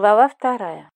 Глава вторая.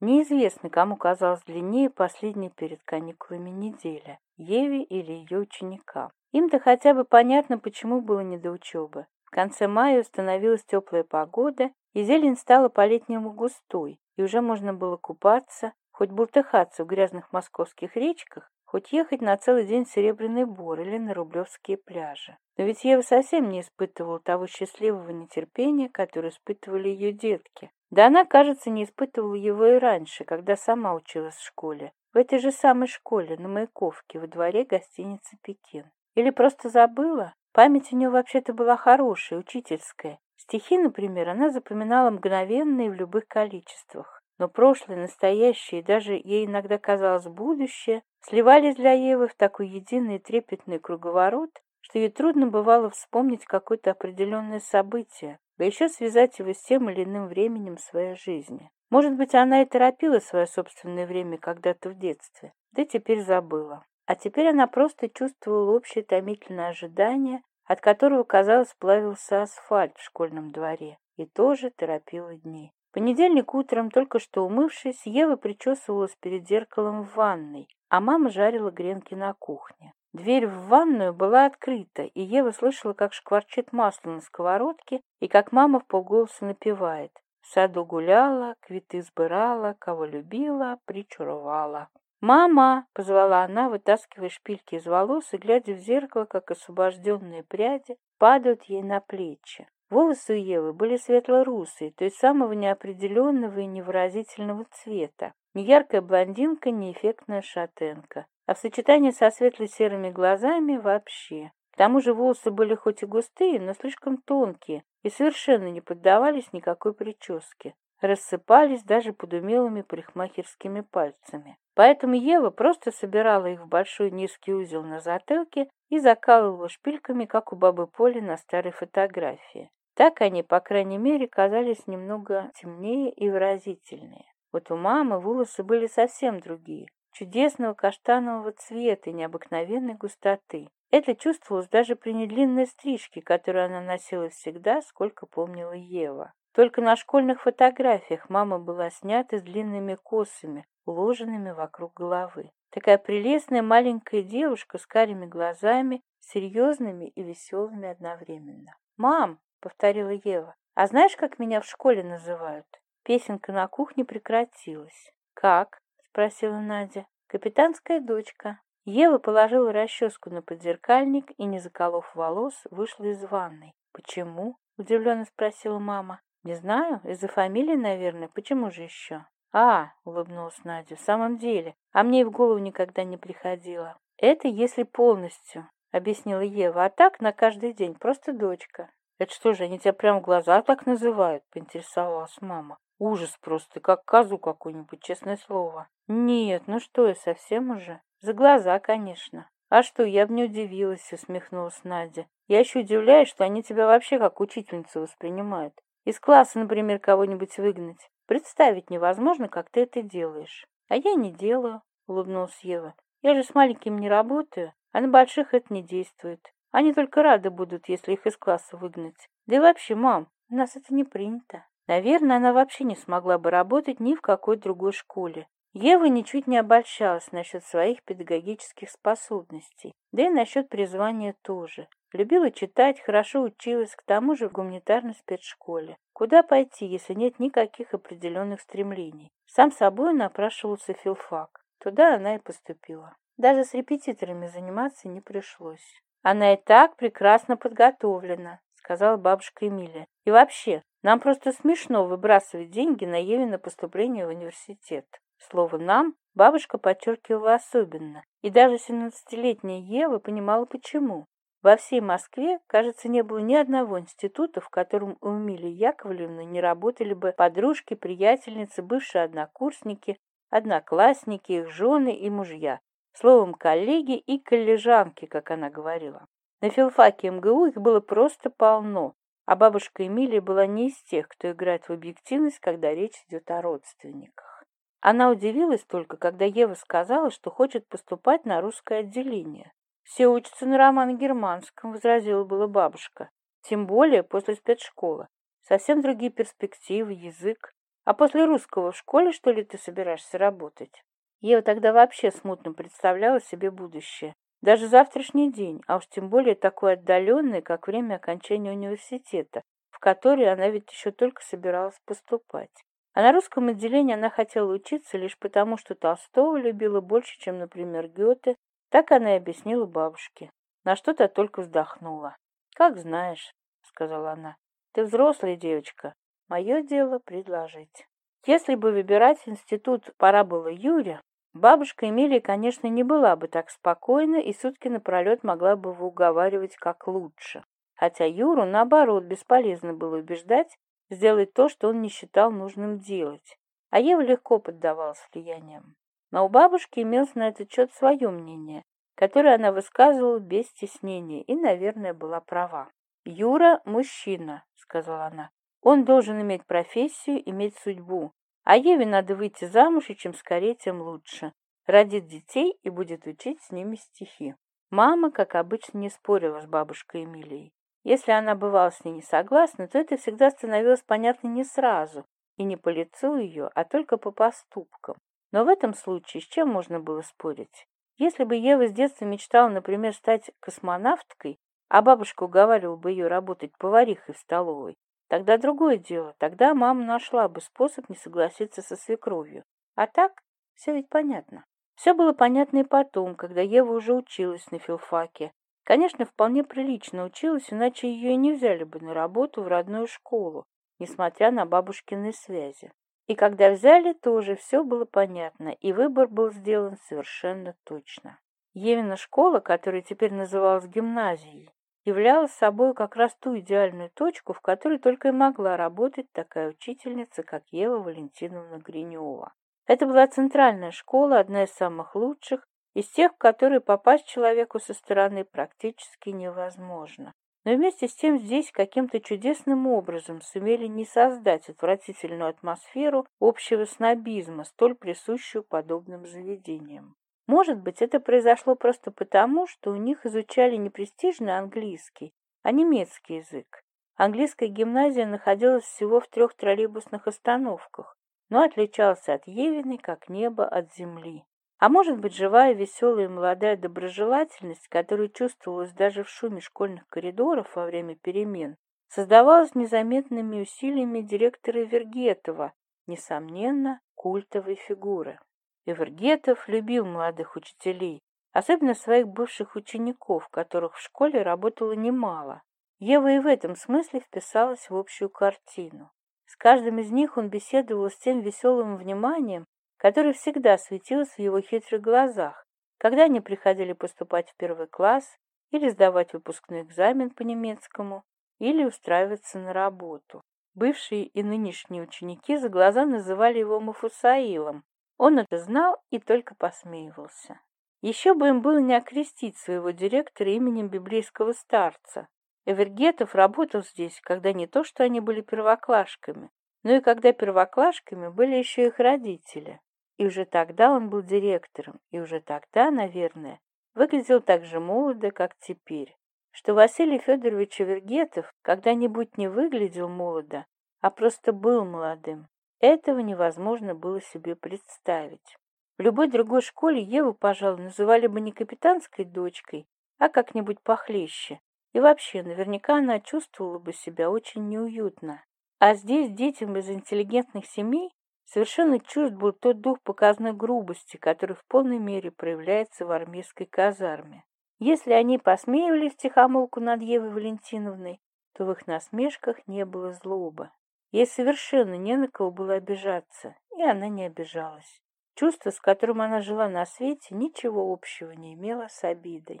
Неизвестно, кому казалось длиннее последняя перед каникулами неделя – Еве или ее ученикам. Им-то хотя бы понятно, почему было не до учебы. В конце мая установилась теплая погода, и зелень стала по-летнему густой, и уже можно было купаться, хоть бултыхаться в грязных московских речках, хоть ехать на целый день в Серебряный Бор или на Рублевские пляжи. Но ведь Ева совсем не испытывала того счастливого нетерпения, которое испытывали ее детки, да она, кажется, не испытывала его и раньше, когда сама училась в школе. В этой же самой школе, на Маяковке, во дворе гостиницы «Пекин». Или просто забыла? Память у нее вообще-то была хорошая, учительская. Стихи, например, она запоминала мгновенные в любых количествах. Но прошлое, настоящее и даже ей иногда казалось будущее сливались для Евы в такой единый трепетный круговорот, что ей трудно бывало вспомнить какое-то определенное событие, да еще связать его с тем или иным временем своей жизни. Может быть, она и торопила свое собственное время когда-то в детстве, да теперь забыла. А теперь она просто чувствовала общее томительное ожидание, от которого, казалось, плавился асфальт в школьном дворе, и тоже торопила дни. В понедельник утром, только что умывшись, Ева причесывалась перед зеркалом в ванной, а мама жарила гренки на кухне. Дверь в ванную была открыта, и Ева слышала, как шкварчит масло на сковородке и как мама в полголоса напевает. В саду гуляла, квиты сбирала, кого любила, причуровала. «Мама!» — позвала она, вытаскивая шпильки из волос и, глядя в зеркало, как освобожденные пряди, падают ей на плечи. Волосы у Евы были светло-русые, то есть самого неопределенного и невыразительного цвета. Неяркая блондинка неэффектная шатенка. А в сочетании со светло-серыми глазами вообще. К тому же волосы были хоть и густые, но слишком тонкие и совершенно не поддавались никакой прическе. Рассыпались даже под умелыми парикмахерскими пальцами. Поэтому Ева просто собирала их в большой низкий узел на затылке и закалывала шпильками, как у бабы Поли на старой фотографии. Так они, по крайней мере, казались немного темнее и выразительнее. Вот у мамы волосы были совсем другие, чудесного каштанового цвета и необыкновенной густоты. Это чувствовалось даже при недлинной стрижке, которую она носила всегда, сколько помнила Ева. Только на школьных фотографиях мама была снята с длинными косами, уложенными вокруг головы. Такая прелестная маленькая девушка с карими глазами, серьезными и веселыми одновременно. «Мам!» — повторила Ева. «А знаешь, как меня в школе называют?» песенка на кухне прекратилась. «Как?» — спросила Надя. «Капитанская дочка». Ева положила расческу на подзеркальник и, не заколов волос, вышла из ванной. «Почему?» — удивленно спросила мама. «Не знаю. Из-за фамилии, наверное. Почему же еще?» «А!» — улыбнулась Надя. «В самом деле. А мне и в голову никогда не приходило. Это если полностью», — объяснила Ева. «А так на каждый день. Просто дочка». «Это что же, они тебя прямо в глаза так называют?» — поинтересовалась мама. Ужас просто, как козу какую-нибудь, честное слово. Нет, ну что я, совсем уже? За глаза, конечно. А что, я бы не удивилась, усмехнулась Надя. Я еще удивляюсь, что они тебя вообще как учительницу воспринимают. Из класса, например, кого-нибудь выгнать. Представить невозможно, как ты это делаешь. А я не делаю, улыбнулась Ева. Я же с маленькими не работаю, а на больших это не действует. Они только рады будут, если их из класса выгнать. Да и вообще, мам, у нас это не принято. Наверное, она вообще не смогла бы работать ни в какой другой школе. Ева ничуть не обольщалась насчет своих педагогических способностей, да и насчет призвания тоже. Любила читать, хорошо училась, к тому же в гуманитарной спецшколе. Куда пойти, если нет никаких определенных стремлений? Сам собой напрашивался филфак. Туда она и поступила. Даже с репетиторами заниматься не пришлось. Она и так прекрасно подготовлена, сказала бабушка Эмилия. «И вообще, нам просто смешно выбрасывать деньги на Еве на поступление в университет». Слово «нам» бабушка подчеркивала особенно, и даже 17-летняя Ева понимала почему. Во всей Москве, кажется, не было ни одного института, в котором у Эмилии Яковлевны не работали бы подружки, приятельницы, бывшие однокурсники, одноклассники, их жены и мужья. Словом, коллеги и коллежанки, как она говорила. На филфаке МГУ их было просто полно, а бабушка Эмилия была не из тех, кто играет в объективность, когда речь идет о родственниках. Она удивилась только, когда Ева сказала, что хочет поступать на русское отделение. «Все учатся на роман-германском», — возразила была бабушка. «Тем более после спецшколы. Совсем другие перспективы, язык. А после русского в школе, что ли, ты собираешься работать?» Ева тогда вообще смутно представляла себе будущее. Даже завтрашний день, а уж тем более такой отдаленный, как время окончания университета, в который она ведь еще только собиралась поступать. А на русском отделении она хотела учиться лишь потому, что Толстого любила больше, чем, например, Гёте, так она и объяснила бабушке. На что-то только вздохнула. «Как знаешь», — сказала она, — «ты взрослая девочка, мое дело предложить». Если бы выбирать институт пора было Юре, Бабушка Эмилия, конечно, не была бы так спокойна и сутки напролет могла бы его уговаривать как лучше. Хотя Юру, наоборот, бесполезно было убеждать сделать то, что он не считал нужным делать. А Ева легко поддавалась влияниям. Но у бабушки имелось на этот счет свое мнение, которое она высказывала без стеснения и, наверное, была права. «Юра – мужчина», – сказала она. «Он должен иметь профессию, иметь судьбу. А Еве надо выйти замуж, и чем скорее, тем лучше. Родит детей и будет учить с ними стихи. Мама, как обычно, не спорила с бабушкой Эмилией. Если она бывала с ней не согласна, то это всегда становилось понятно не сразу, и не по лицу ее, а только по поступкам. Но в этом случае с чем можно было спорить? Если бы Ева с детства мечтала, например, стать космонавткой, а бабушка уговаривала бы ее работать поварихой в столовой, Тогда другое дело. Тогда мама нашла бы способ не согласиться со свекровью. А так все ведь понятно. Все было понятно и потом, когда Ева уже училась на филфаке. Конечно, вполне прилично училась, иначе ее и не взяли бы на работу в родную школу, несмотря на бабушкины связи. И когда взяли, тоже все было понятно, и выбор был сделан совершенно точно. Евина школа, которая теперь называлась гимназией, являлась собой как раз ту идеальную точку, в которой только и могла работать такая учительница, как Ева Валентиновна Гринева. Это была центральная школа, одна из самых лучших, из тех, в которые попасть человеку со стороны практически невозможно. Но вместе с тем здесь каким-то чудесным образом сумели не создать отвратительную атмосферу общего снобизма, столь присущую подобным заведениям. Может быть, это произошло просто потому, что у них изучали не престижный английский, а немецкий язык. Английская гимназия находилась всего в трех троллейбусных остановках, но отличалась от Евины, как небо от земли. А может быть, живая, веселая и молодая доброжелательность, которая чувствовалась даже в шуме школьных коридоров во время перемен, создавалась незаметными усилиями директора Вергетова, несомненно, культовой фигуры. Евергетов любил молодых учителей, особенно своих бывших учеников, которых в школе работало немало. Ева и в этом смысле вписалась в общую картину. С каждым из них он беседовал с тем веселым вниманием, которое всегда светилось в его хитрых глазах, когда они приходили поступать в первый класс или сдавать выпускной экзамен по немецкому, или устраиваться на работу. Бывшие и нынешние ученики за глаза называли его Мафусаилом, он это знал и только посмеивался. Еще бы им было не окрестить своего директора именем библейского старца. Эвергетов работал здесь, когда не то, что они были первоклашками, но и когда первоклашками были еще их родители. И уже тогда он был директором, и уже тогда, наверное, выглядел так же молодо, как теперь. Что Василий Федорович Эвергетов когда-нибудь не выглядел молодо, а просто был молодым. Этого невозможно было себе представить. В любой другой школе Еву, пожалуй, называли бы не капитанской дочкой, а как-нибудь похлеще. И вообще, наверняка она чувствовала бы себя очень неуютно. А здесь детям из интеллигентных семей совершенно чужд был тот дух показной грубости, который в полной мере проявляется в армейской казарме. Если они посмеивались тихомолку над Евой Валентиновной, то в их насмешках не было злобы. Ей совершенно не на кого было обижаться, и она не обижалась. Чувство, с которым она жила на свете, ничего общего не имело с обидой.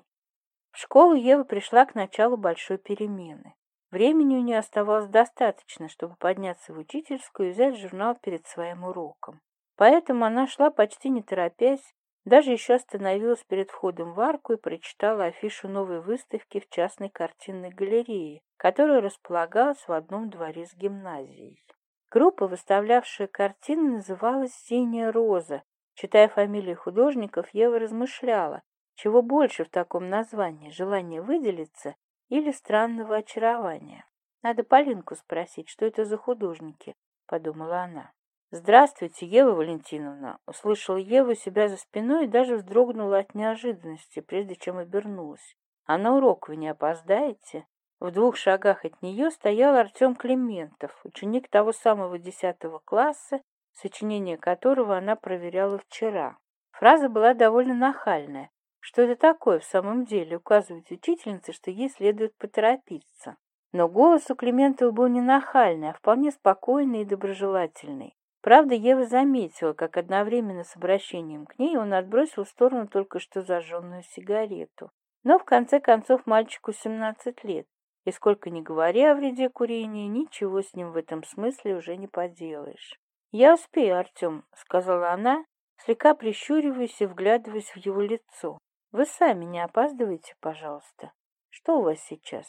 В школу Ева пришла к началу большой перемены. Времени у нее оставалось достаточно, чтобы подняться в учительскую и взять журнал перед своим уроком. Поэтому она шла почти не торопясь, даже еще остановилась перед входом в арку и прочитала афишу новой выставки в частной картинной галерее, которая располагалась в одном дворе с гимназией. Группа, выставлявшая картины, называлась «Синяя роза». Читая фамилии художников, Ева размышляла, чего больше в таком названии – желание выделиться или странного очарования. «Надо Полинку спросить, что это за художники», – подумала она. «Здравствуйте, Ева Валентиновна!» Услышала Ева себя за спиной и даже вздрогнула от неожиданности, прежде чем обернулась. «А на урок вы не опоздаете?» В двух шагах от нее стоял Артем Климентов, ученик того самого десятого класса, сочинение которого она проверяла вчера. Фраза была довольно нахальная. Что это такое в самом деле, указывает учительница, что ей следует поторопиться. Но голос у Климентова был не нахальный, а вполне спокойный и доброжелательный. Правда, Ева заметила, как одновременно с обращением к ней он отбросил в сторону только что зажженную сигарету. Но, в конце концов, мальчику 17 лет, и сколько ни говори о вреде курения, ничего с ним в этом смысле уже не поделаешь. «Я успею, Артем», — сказала она, слегка прищуриваясь и вглядываясь в его лицо. «Вы сами не опаздывайте, пожалуйста. Что у вас сейчас?»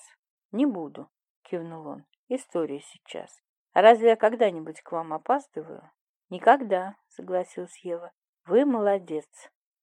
«Не буду», — кивнул он. «История сейчас разве я когда-нибудь к вам опаздываю? Никогда согласилась ева вы молодец.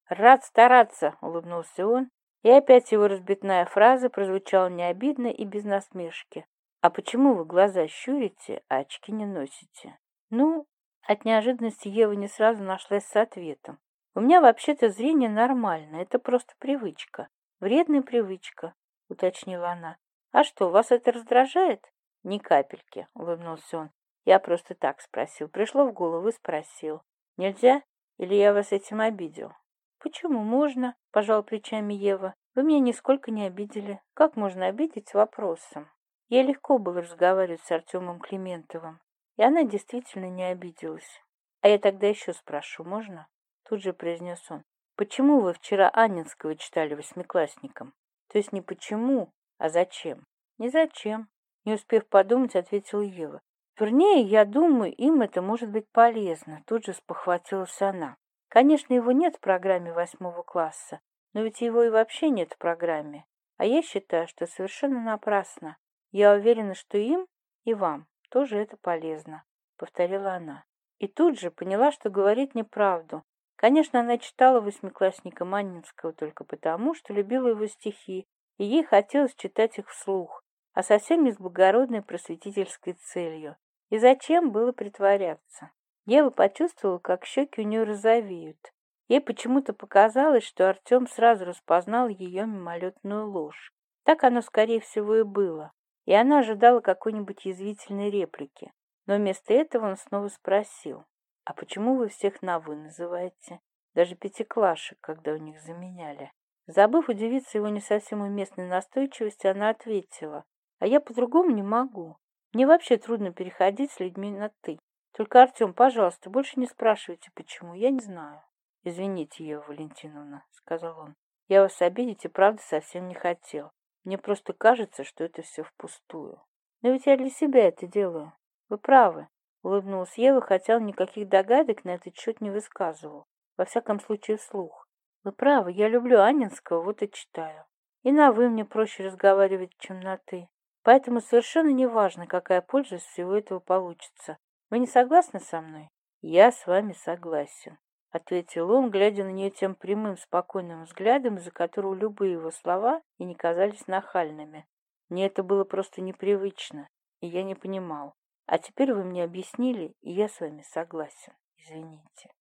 Рад стараться улыбнулся он и опять его разбитная фраза прозвучала не обидно и без насмешки. А почему вы глаза щурите а очки не носите? Ну от неожиданности ева не сразу нашлась с ответом. У меня вообще-то зрение нормально это просто привычка. Вредная привычка уточнила она. А что вас это раздражает? ни капельки», — улыбнулся он. «Я просто так спросил. Пришло в голову, спросил. Нельзя? Или я вас этим обидел?» «Почему можно?» — пожал плечами Ева. «Вы меня нисколько не обидели. Как можно обидеть вопросом?» Ей легко было разговаривать с Артемом Климентовым, и она действительно не обиделась. «А я тогда еще спрошу, можно?» Тут же произнес он. «Почему вы вчера Анинского читали восьмиклассникам? То есть не почему, а зачем?» «Не зачем», не успев подумать, ответила Ева. Вернее, я думаю, им это может быть полезно, тут же спохватилась она. Конечно, его нет в программе восьмого класса, но ведь его и вообще нет в программе. А я считаю, что совершенно напрасно. Я уверена, что им и вам тоже это полезно, повторила она. И тут же поняла, что говорит неправду. Конечно, она читала восьмиклассника Маннинского только потому, что любила его стихи, и ей хотелось читать их вслух а совсем не с благородной просветительской целью. И зачем было притворяться? Ева почувствовала, как щеки у нее розовеют. Ей почему-то показалось, что Артем сразу распознал ее мимолетную ложь. Так оно, скорее всего, и было. И она ожидала какой-нибудь язвительной реплики. Но вместо этого он снова спросил, «А почему вы всех на «вы» называете? Даже пятиклашек, когда у них заменяли». Забыв удивиться его не совсем уместной настойчивости, она ответила, а я по-другому не могу. Мне вообще трудно переходить с людьми на «ты». Только, Артем, пожалуйста, больше не спрашивайте, почему, я не знаю. Извините, Ева Валентиновна, сказал он. Я вас обидеть и правда совсем не хотел. Мне просто кажется, что это все впустую. Но ведь я для себя это делаю. Вы правы, улыбнулась Ева, хотя он никаких догадок на этот счет не высказывал. Во всяком случае, вслух. Вы правы, я люблю Анинского, вот и читаю. И на «вы» мне проще разговаривать, чем на «ты». Поэтому совершенно не важно, какая польза из всего этого получится. Вы не согласны со мной? Я с вами согласен, — ответил он, глядя на нее тем прямым, спокойным взглядом, из-за которого любые его слова и не казались нахальными. Мне это было просто непривычно, и я не понимал. А теперь вы мне объяснили, и я с вами согласен. Извините.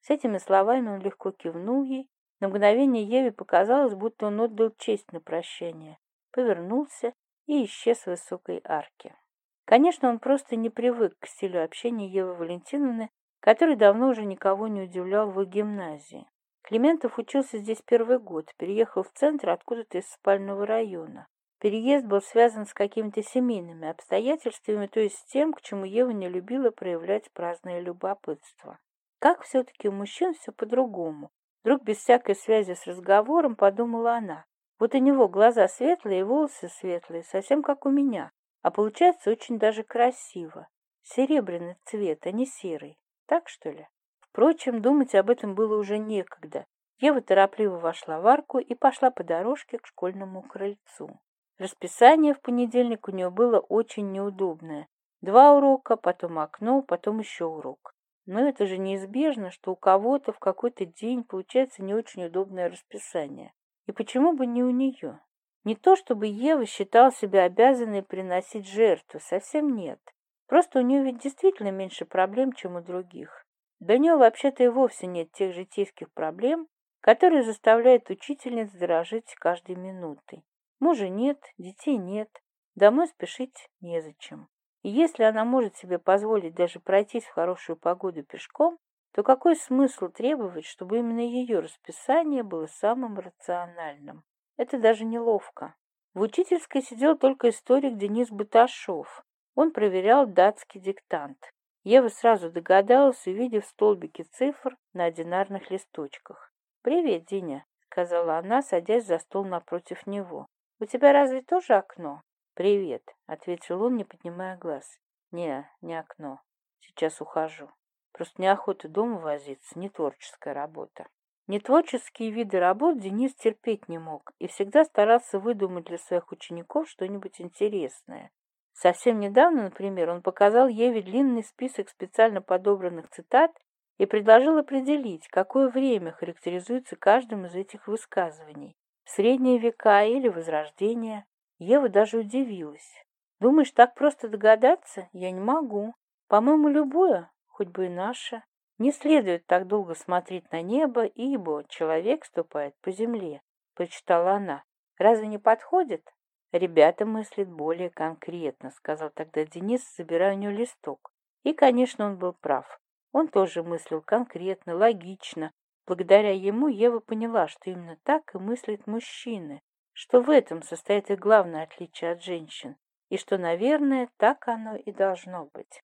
С этими словами он легко кивнул ей. На мгновение Еве показалось, будто он отдал честь на прощание. Повернулся и исчез в высокой арке. Конечно, он просто не привык к стилю общения Евы Валентиновны, который давно уже никого не удивлял в гимназии. Климентов учился здесь первый год, переехал в центр откуда-то из спального района. Переезд был связан с какими-то семейными обстоятельствами, то есть с тем, к чему Ева не любила проявлять праздное любопытство. Как все-таки у мужчин все по-другому? Вдруг без всякой связи с разговором подумала она. Вот у него глаза светлые, волосы светлые, совсем как у меня, а получается очень даже красиво. Серебряный цвет, а не серый. Так что ли? Впрочем, думать об этом было уже некогда. Ева торопливо вошла в арку и пошла по дорожке к школьному крыльцу. Расписание в понедельник у нее было очень неудобное. Два урока, потом окно, потом еще урок. Но это же неизбежно, что у кого-то в какой-то день получается не очень удобное расписание. И почему бы не у нее? Не то, чтобы Ева считал себя обязанной приносить жертву, совсем нет. Просто у нее ведь действительно меньше проблем, чем у других. До нее вообще-то и вовсе нет тех житейских проблем, которые заставляют учительниц дорожить каждой минутой. Мужа нет, детей нет, домой спешить незачем. И если она может себе позволить даже пройтись в хорошую погоду пешком, то какой смысл требовать, чтобы именно ее расписание было самым рациональным? Это даже неловко. В учительской сидел только историк Денис Быташов. Он проверял датский диктант. Ева сразу догадалась, увидев столбики цифр на одинарных листочках. «Привет, Диня», — сказала она, садясь за стол напротив него. «У тебя разве тоже окно?» «Привет», — ответил он, не поднимая глаз. «Не, не окно. Сейчас ухожу». Просто не дом возиться, не творческая работа. Нетворческие виды работ Денис терпеть не мог и всегда старался выдумать для своих учеников что-нибудь интересное. Совсем недавно, например, он показал Еве длинный список специально подобранных цитат и предложил определить, какое время характеризуется каждым из этих высказываний – средние века или возрождение. Ева даже удивилась. «Думаешь, так просто догадаться? Я не могу. По-моему, любое, хоть бы и наше. Не следует так долго смотреть на небо, ибо человек ступает по земле, прочитала она. Разве не подходит? Ребята мыслят более конкретно, сказал тогда Денис, забирая у него листок. И, конечно, он был прав. Он тоже мыслил конкретно, логично. Благодаря ему Ева поняла, что именно так и мыслят мужчины, что в этом состоит их главное отличие от женщин, и что, наверное, так оно и должно быть.